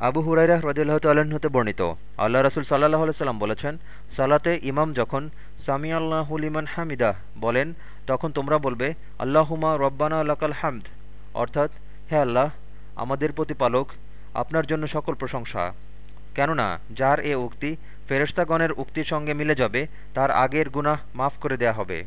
আবু হুরাইরা হ্রদিল্লাহ তাল্লাহ্ন হতে বর্ণিত, আল্লাহ রসুল সাল্লাহ সাল্লাম বলেছেন, সালাতে ইমাম যখন সামি আল্লাহুলিমান হামিদাহ বলেন, তখন তোমরা বলবে আল্লাহুমা রব্বানা আল্লাকাল হামদ। অর্থাৎ, হে আল্লাহ, আমাদের প্রতিপালক আপনার জন্য সকল প্রশংসা। কেননা, যার এ উক্তি ফেরেস্তাগণের উক্তির সঙ্গে মিলে যাবে, তার আগের গুনাহ মাফ করে দেয়া হবে।